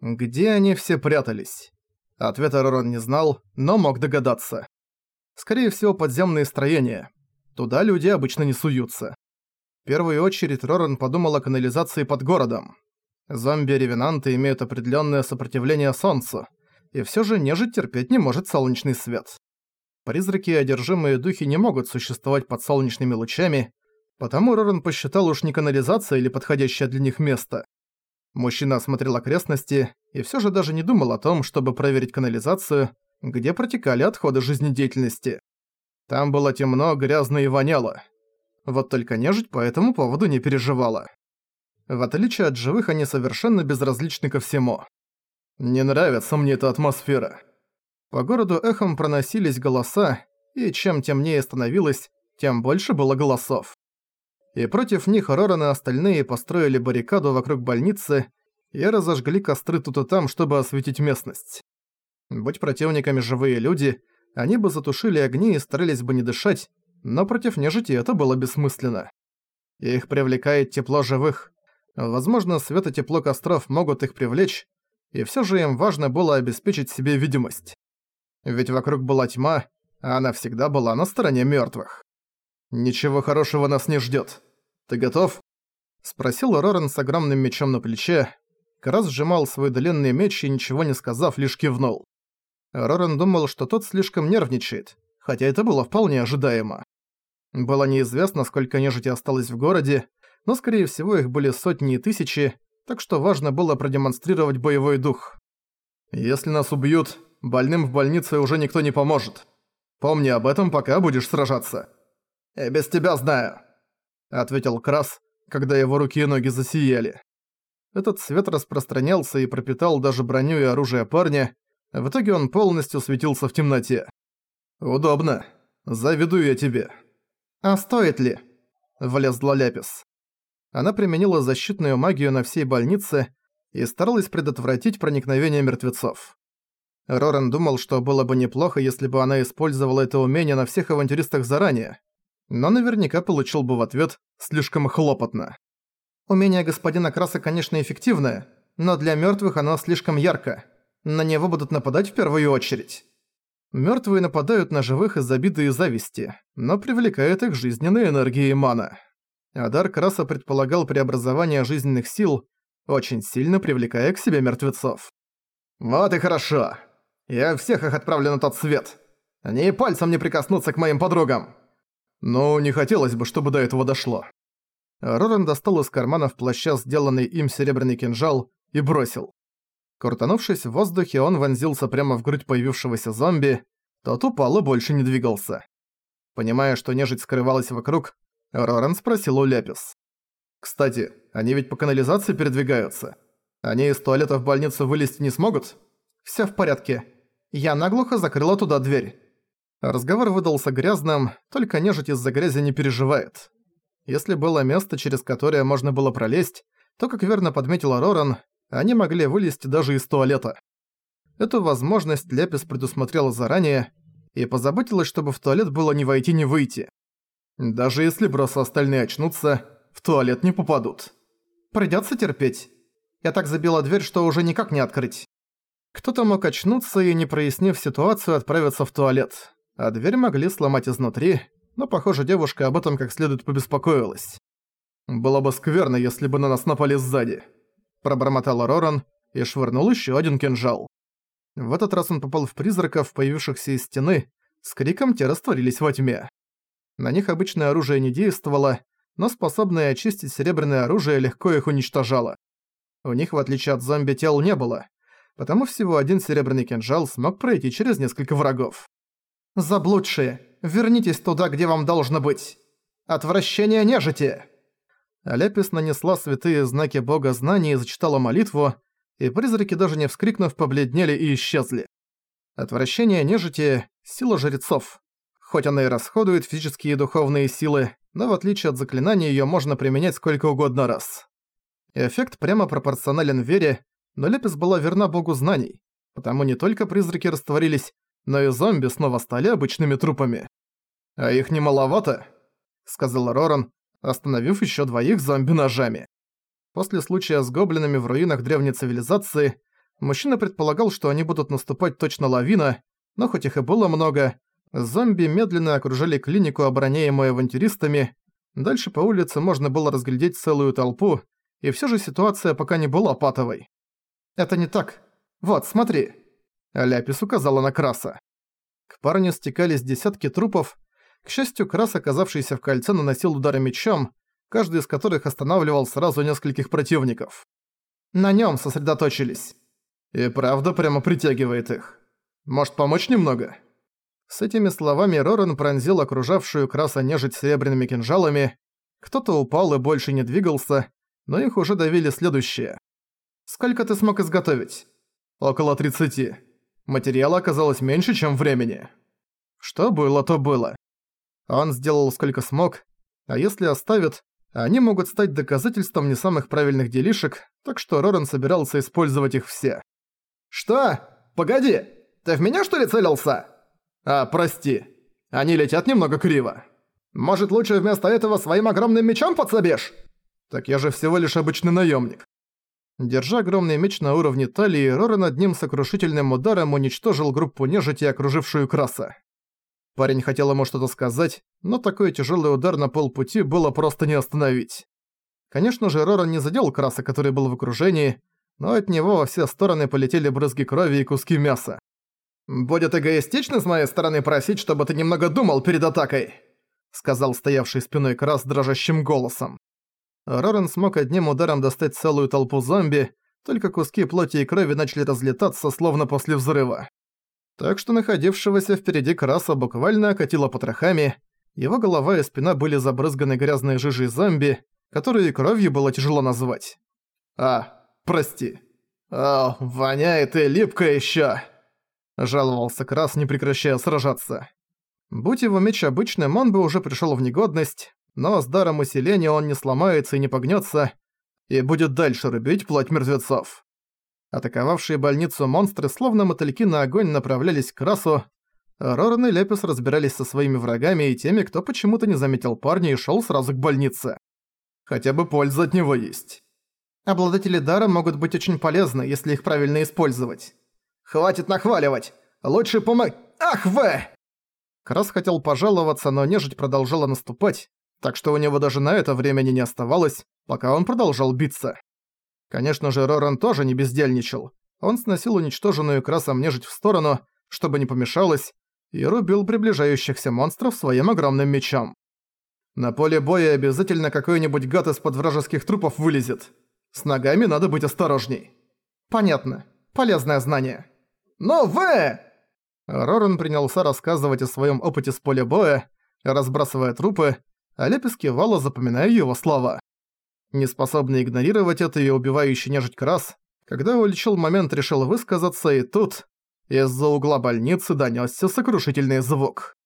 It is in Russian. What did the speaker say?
Где они все прятались? Ответа Роран не знал, но мог догадаться. Скорее всего, подземные строения. Туда люди обычно не суются. В первую очередь Роран подумал о канализации под городом. Зомби-ревенанты имеют определенное сопротивление солнцу, и все же нежить терпеть не может солнечный свет. Призраки и одержимые духи не могут существовать под солнечными лучами, потому Роран посчитал уж не канализация или подходящее для них место. Мужчина осмотрел окрестности и все же даже не думал о том, чтобы проверить канализацию, где протекали отходы жизнедеятельности. Там было темно, грязно и воняло. Вот только нежить по этому поводу не переживала. В отличие от живых, они совершенно безразличны ко всему. Не нравится мне эта атмосфера. По городу эхом проносились голоса, и чем темнее становилось, тем больше было голосов. И против них Роран и остальные построили баррикаду вокруг больницы и разожгли костры тут и там, чтобы осветить местность. Будь противниками живые люди, они бы затушили огни и старались бы не дышать, но против нежити это было бессмысленно. Их привлекает тепло живых, Возможно, свет и тепло костров могут их привлечь, и всё же им важно было обеспечить себе видимость. Ведь вокруг была тьма, а она всегда была на стороне мёртвых. «Ничего хорошего нас не ждёт. Ты готов?» Спросил Рорен с огромным мечом на плече. Карас сжимал свой длинный меч и, ничего не сказав, лишь кивнул. Рорен думал, что тот слишком нервничает, хотя это было вполне ожидаемо. Было неизвестно, сколько нежити осталось в городе, но скорее всего их были сотни и тысячи, так что важно было продемонстрировать боевой дух. «Если нас убьют, больным в больнице уже никто не поможет. Помни об этом, пока будешь сражаться». «И без тебя знаю», — ответил Крас, когда его руки и ноги засияли. Этот свет распространялся и пропитал даже броню и оружие парня, в итоге он полностью светился в темноте. «Удобно. Завидую я тебе». «А стоит ли?» – влезла Ляпис. Она применила защитную магию на всей больнице и старалась предотвратить проникновение мертвецов. Рорен думал, что было бы неплохо, если бы она использовала это умение на всех авантюристах заранее, но наверняка получил бы в ответ слишком хлопотно. Умение господина Краса, конечно, эффективное, но для мертвых оно слишком ярко. На него будут нападать в первую очередь. Мертвые нападают на живых из обиды и зависти, но привлекают их жизненной энергией мана. Адар Краса предполагал преобразование жизненных сил, очень сильно привлекая к себе мертвецов. «Вот и хорошо. Я всех их отправлю на тот свет. Они и пальцем не прикоснутся к моим подругам». «Ну, не хотелось бы, чтобы до этого дошло». Роран достал из карманов плаща сделанный им серебряный кинжал и бросил. Крутанувшись в воздухе, он вонзился прямо в грудь появившегося зомби, тот упал и больше не двигался. Понимая, что нежить скрывалась вокруг, Роран спросил у Ляпис. «Кстати, они ведь по канализации передвигаются. Они из туалета в больницу вылезти не смогут?» «Всё в порядке. Я наглухо закрыла туда дверь». Разговор выдался грязным, только нежить из-за грязи не переживает. Если было место, через которое можно было пролезть, то, как верно подметила Роран, они могли вылезти даже из туалета. Эту возможность Ляпис предусмотрела заранее и позаботилась, чтобы в туалет было не войти, не выйти. Даже если просто остальные очнутся, в туалет не попадут. Придётся терпеть. Я так забила дверь, что уже никак не открыть. Кто-то мог очнуться и, не прояснив ситуацию, отправиться в туалет. А дверь могли сломать изнутри, но, похоже, девушка об этом как следует побеспокоилась. «Было бы скверно, если бы на нас напали сзади», – пробормотал Роран и швырнул ещё один кинжал. В этот раз он попал в призраков, появившихся из стены, с криком те растворились во тьме. На них обычное оружие не действовало, но способное очистить серебряное оружие легко их уничтожало. У них, в отличие от зомби, тел не было, потому всего один серебряный кинжал смог пройти через несколько врагов. «Заблудшие, вернитесь туда, где вам должно быть! Отвращение нежити!» Аляпис нанесла святые знаки бога знаний и зачитала молитву, и призраки, даже не вскрикнув, побледнели и исчезли. Отвращение нежити – сила жрецов. Хоть она и расходует физические и духовные силы, но в отличие от заклинания её можно применять сколько угодно раз. Эффект прямо пропорционален вере, но Лепис была верна богу знаний, потому не только призраки растворились, но и зомби снова стали обычными трупами. «А их немаловато», — сказал Роран, остановив ещё двоих зомби ножами. После случая с гоблинами в руинах древней цивилизации Мужчина предполагал, что они будут наступать точно лавина, но хоть их и было много, зомби медленно окружали клинику, обороняемую авантюристами. Дальше по улице можно было разглядеть целую толпу, и все же ситуация пока не была патовой. «Это не так. Вот, смотри!» Ляпис указала на Краса. К парню стекались десятки трупов. К счастью, Крас, оказавшийся в кольце, наносил удары мечом, каждый из которых останавливал сразу нескольких противников. На нем сосредоточились. И правда прямо притягивает их. Может, помочь немного?» С этими словами Роран пронзил окружавшую краса нежить серебряными кинжалами. Кто-то упал и больше не двигался, но их уже давили следующее. «Сколько ты смог изготовить?» «Около 30. Материала оказалось меньше, чем времени». Что было, то было. Он сделал сколько смог, а если оставит, они могут стать доказательством не самых правильных делишек, так что Роран собирался использовать их все. «Что? Погоди! Ты в меня что ли целился?» «А, прости. Они летят немного криво. Может, лучше вместо этого своим огромным мечом подсобишь?» «Так я же всего лишь обычный наемник. Держа огромный меч на уровне талии, Роран одним сокрушительным ударом уничтожил группу нежити, окружившую Краса. Парень хотел ему что-то сказать, но такой тяжелый удар на полпути было просто не остановить. Конечно же, Роран не задел Краса, который был в окружении, но от него во все стороны полетели брызги крови и куски мяса. «Будет эгоистично с моей стороны просить, чтобы ты немного думал перед атакой», сказал стоявший спиной Крас дрожащим голосом. Рорен смог одним ударом достать целую толпу зомби, только куски плоти и крови начали разлетаться, словно после взрыва. Так что находившегося впереди Краса буквально окатило потрохами, его голова и спина были забрызганы грязной жижей зомби, которые кровью было тяжело назвать. «А, прости. О, воняет и липко ещё!» Жаловался Крас, не прекращая сражаться. Будь его меч обычным, он бы уже пришёл в негодность, но с даром усиления он не сломается и не погнётся, и будет дальше рубить плоть мертвецов. Атаковавшие больницу монстры, словно мотыльки на огонь, направлялись к Красу. Роран и Лепис разбирались со своими врагами и теми, кто почему-то не заметил парня и шёл сразу к больнице. Хотя бы польза от него есть. Обладатели дара могут быть очень полезны, если их правильно использовать. «Хватит нахваливать! Лучше помог... Ах вы!» Крас хотел пожаловаться, но нежить продолжала наступать, так что у него даже на это времени не оставалось, пока он продолжал биться. Конечно же, Роран тоже не бездельничал. Он сносил уничтоженную Красом нежить в сторону, чтобы не помешалось, и рубил приближающихся монстров своим огромным мечом. На поле боя обязательно какой-нибудь гад из-под вражеских трупов вылезет. С ногами надо быть осторожней. Понятно. Полезное знание. Но вы... Роран принялся рассказывать о своем опыте с поля боя, разбрасывая трупы, а Лепис кивала, запоминая его слова. Неспособный игнорировать это и убивающий нежить крас, когда уличил момент решил высказаться, и тут из-за угла больницы донёсся сокрушительный звук.